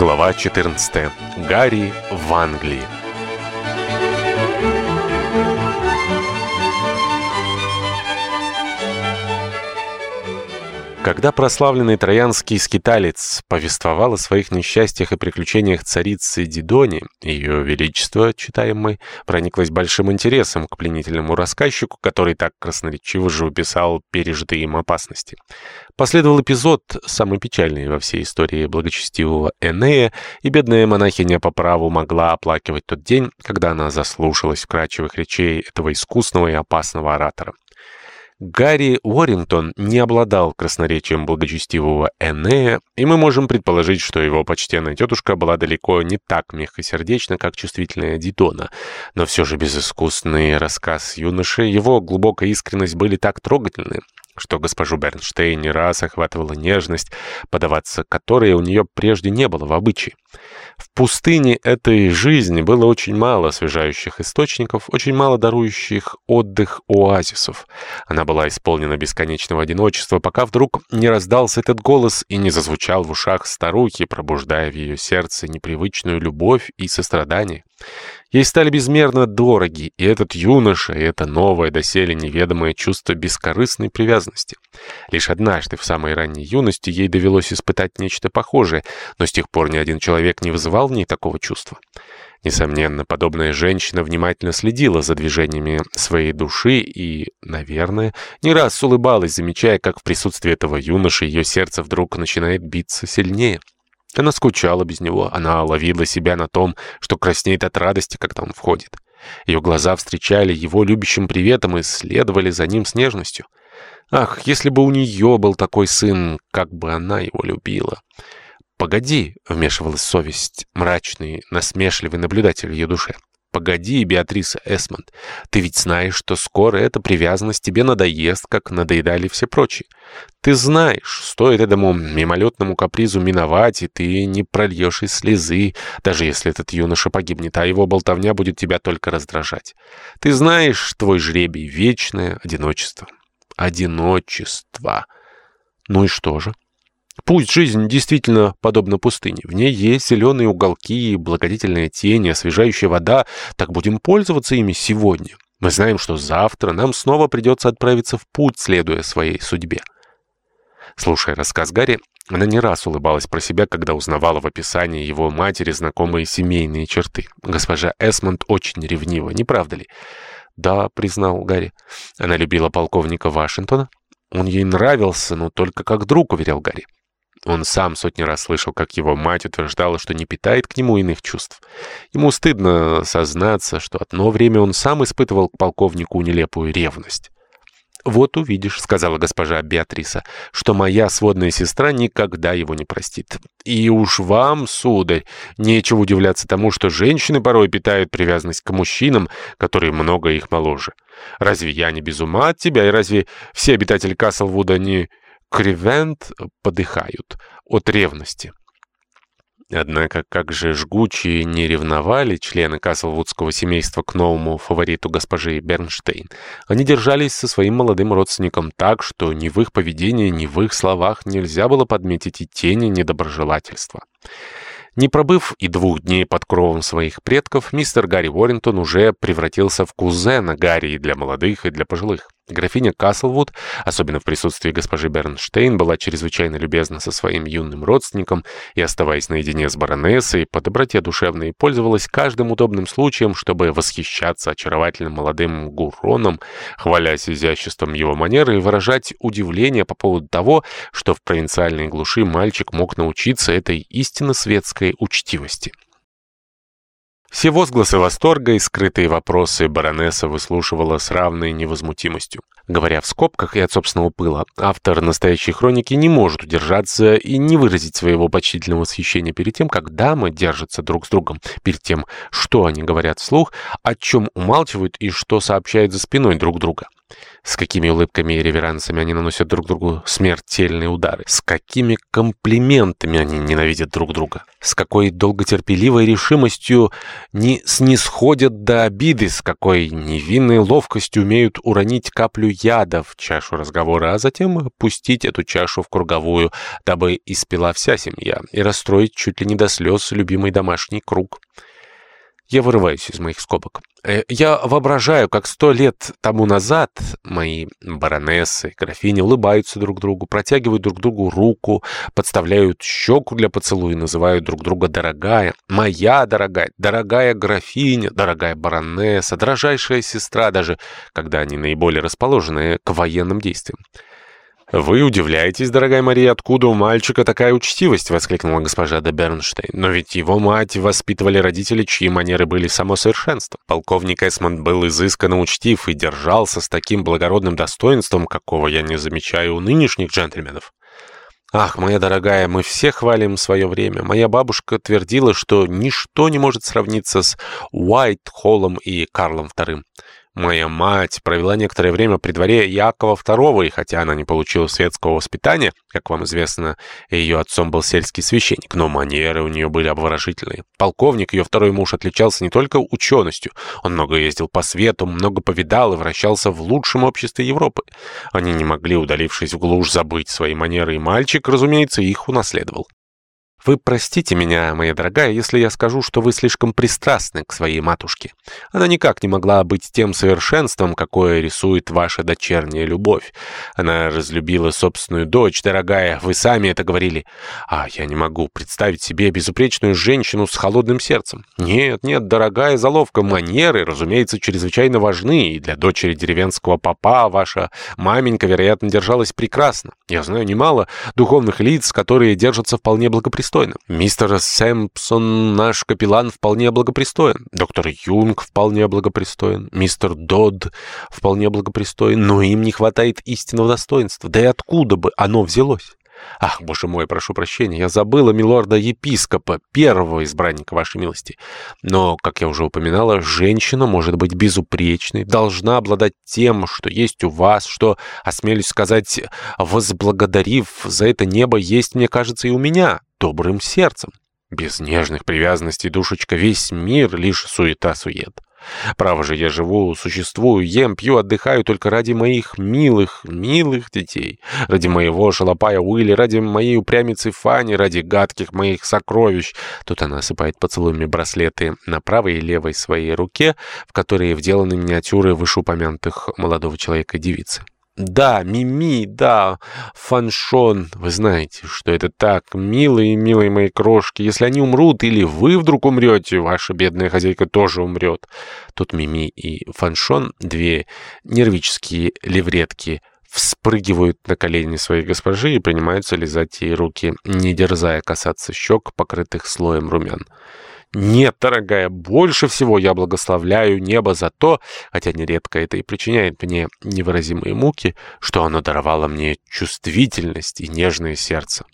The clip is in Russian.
Глава 14. Гарри в Англии. Когда прославленный троянский скиталец повествовал о своих несчастьях и приключениях царицы Дидони, ее величество, читаем мы, прониклось большим интересом к пленительному рассказчику, который так красноречиво же уписал пережитые им опасности. Последовал эпизод, самый печальный во всей истории благочестивого Энея, и бедная монахиня по праву могла оплакивать тот день, когда она заслушалась вкрадчивых речей этого искусного и опасного оратора. Гарри Уоррингтон не обладал красноречием благочестивого Энея, и мы можем предположить, что его почтенная тетушка была далеко не так мягкосердечна, как чувствительная Дидона. Но все же безыскусный рассказ юноши, его глубокая искренность были так трогательны, что госпожу Бернштейн не раз охватывала нежность, подаваться которой у нее прежде не было в обычае. В пустыне этой жизни было очень мало освежающих источников, очень мало дарующих отдых оазисов. Она была исполнена бесконечного одиночества, пока вдруг не раздался этот голос и не зазвучал в ушах старухи, пробуждая в ее сердце непривычную любовь и сострадание. Ей стали безмерно дороги и этот юноша, и это новое доселе неведомое чувство бескорыстной привязанности. Лишь однажды в самой ранней юности ей довелось испытать нечто похожее, но с тех пор ни один человек не вызывал в ней такого чувства. Несомненно, подобная женщина внимательно следила за движениями своей души и, наверное, не раз улыбалась, замечая, как в присутствии этого юноши ее сердце вдруг начинает биться сильнее. Она скучала без него, она ловила себя на том, что краснеет от радости, когда он входит. Ее глаза встречали его любящим приветом и следовали за ним с нежностью. Ах, если бы у нее был такой сын, как бы она его любила. «Погоди», — вмешивалась совесть, мрачный, насмешливый наблюдатель ее душе. «Погоди, Беатриса Эсмонд, ты ведь знаешь, что скоро эта привязанность тебе надоест, как надоедали все прочие. Ты знаешь, стоит этому мимолетному капризу миновать, и ты не прольешь и слезы, даже если этот юноша погибнет, а его болтовня будет тебя только раздражать. Ты знаешь, твой жребий — вечное одиночество. Одиночество. Ну и что же? Пусть жизнь действительно подобна пустыне. В ней есть зеленые уголки, благодетельная тень, освежающая вода. Так будем пользоваться ими сегодня. Мы знаем, что завтра нам снова придется отправиться в путь, следуя своей судьбе. Слушая рассказ Гарри, она не раз улыбалась про себя, когда узнавала в описании его матери знакомые семейные черты. Госпожа Эсмонд очень ревнива, не правда ли? «Да», — признал Гарри. Она любила полковника Вашингтона. Он ей нравился, но только как друг, уверял Гарри. Он сам сотни раз слышал, как его мать утверждала, что не питает к нему иных чувств. Ему стыдно сознаться, что одно время он сам испытывал к полковнику нелепую ревность. «Вот увидишь», — сказала госпожа Беатриса, — «что моя сводная сестра никогда его не простит. И уж вам, сударь, нечего удивляться тому, что женщины порой питают привязанность к мужчинам, которые много их моложе. Разве я не без ума от тебя, и разве все обитатели Каслвуда не Кривент подыхают от ревности. Однако, как же жгучие не ревновали члены Каслвудского семейства к новому фавориту госпожи Бернштейн. Они держались со своим молодым родственником так, что ни в их поведении, ни в их словах нельзя было подметить и тени недоброжелательства. Не пробыв и двух дней под кровом своих предков, мистер Гарри Уоррингтон уже превратился в кузена Гарри и для молодых, и для пожилых. Графиня Каслвуд, особенно в присутствии госпожи Бернштейн, была чрезвычайно любезна со своим юным родственником и, оставаясь наедине с баронессой, по доброте душевной пользовалась каждым удобным случаем, чтобы восхищаться очаровательным молодым Гуроном, хвалясь изяществом его манеры и выражать удивление по поводу того, что в провинциальной глуши мальчик мог научиться этой истинно светской учтивости. Все возгласы восторга и скрытые вопросы баронесса выслушивала с равной невозмутимостью. Говоря в скобках и от собственного пыла, автор настоящей хроники не может удержаться и не выразить своего почтительного восхищения перед тем, как дамы держатся друг с другом, перед тем, что они говорят вслух, о чем умалчивают и что сообщают за спиной друг друга. С какими улыбками и реверансами они наносят друг другу смертельные удары. С какими комплиментами они ненавидят друг друга. С какой долготерпеливой решимостью не снисходят до обиды, с какой невинной ловкостью умеют уронить каплю яда в чашу разговора, а затем пустить эту чашу в круговую, дабы испила вся семья и расстроить чуть ли не до слез любимый домашний круг. Я вырываюсь из моих скобок. Э, я воображаю, как сто лет тому назад мои баронессы, графини улыбаются друг другу, протягивают друг другу руку, подставляют щеку для поцелуя, называют друг друга «дорогая», «моя дорогая», «дорогая графиня», «дорогая баронесса», «дорожайшая сестра», даже когда они наиболее расположены к военным действиям. «Вы удивляетесь, дорогая Мария, откуда у мальчика такая учтивость?» — воскликнула госпожа де Бернштейн. «Но ведь его мать воспитывали родители, чьи манеры были само совершенство. Полковник Эсмонд был изысканно учтив и держался с таким благородным достоинством, какого я не замечаю у нынешних джентльменов». «Ах, моя дорогая, мы все хвалим свое время. Моя бабушка твердила, что ничто не может сравниться с Уайт-Холлом и Карлом II». Моя мать провела некоторое время при дворе Якова II, и хотя она не получила светского воспитания, как вам известно, ее отцом был сельский священник, но манеры у нее были обворожительные. Полковник, ее второй муж, отличался не только ученостью, он много ездил по свету, много повидал и вращался в лучшем обществе Европы. Они не могли, удалившись в глушь, забыть свои манеры, и мальчик, разумеется, их унаследовал. Вы простите меня, моя дорогая, если я скажу, что вы слишком пристрастны к своей матушке. Она никак не могла быть тем совершенством, какое рисует ваша дочерняя любовь. Она разлюбила собственную дочь, дорогая, вы сами это говорили. А я не могу представить себе безупречную женщину с холодным сердцем. Нет, нет, дорогая заловка, манеры, разумеется, чрезвычайно важны, и для дочери деревенского папа ваша маменька, вероятно, держалась прекрасно. Я знаю немало духовных лиц, которые держатся вполне благопристойно благопристойно. Мистер Сэмпсон, наш капеллан, вполне благопристоен. Доктор Юнг вполне благопристоен. Мистер Додд вполне благопристоен. Но им не хватает истинного достоинства. Да и откуда бы оно взялось? Ах, боже мой, прошу прощения, я забыла милорда-епископа, первого избранника вашей милости. Но, как я уже упоминала, женщина может быть безупречной, должна обладать тем, что есть у вас, что, осмелюсь сказать, возблагодарив за это небо, есть, мне кажется, и у меня добрым сердцем. Без нежных привязанностей, душечка, весь мир лишь суета-сует. Право же, я живу, существую, ем, пью, отдыхаю только ради моих милых, милых детей. Ради моего шалопая Уилли, ради моей упрямицы Фани, ради гадких моих сокровищ. Тут она осыпает поцелуями браслеты на правой и левой своей руке, в которые вделаны миниатюры вышеупомянутых молодого человека и девицы. Да, Мими, да, Фаншон. Вы знаете, что это так, милые, милые мои крошки. Если они умрут, или вы вдруг умрете, ваша бедная хозяйка тоже умрет. Тут Мими и Фаншон, две нервические левретки, вспрыгивают на колени своей госпожи и принимаются лизать ей руки, не дерзая касаться щек, покрытых слоем румян. Нет, дорогая, больше всего я благословляю небо за то, хотя нередко это и причиняет мне невыразимые муки, что оно даровало мне чувствительность и нежное сердце.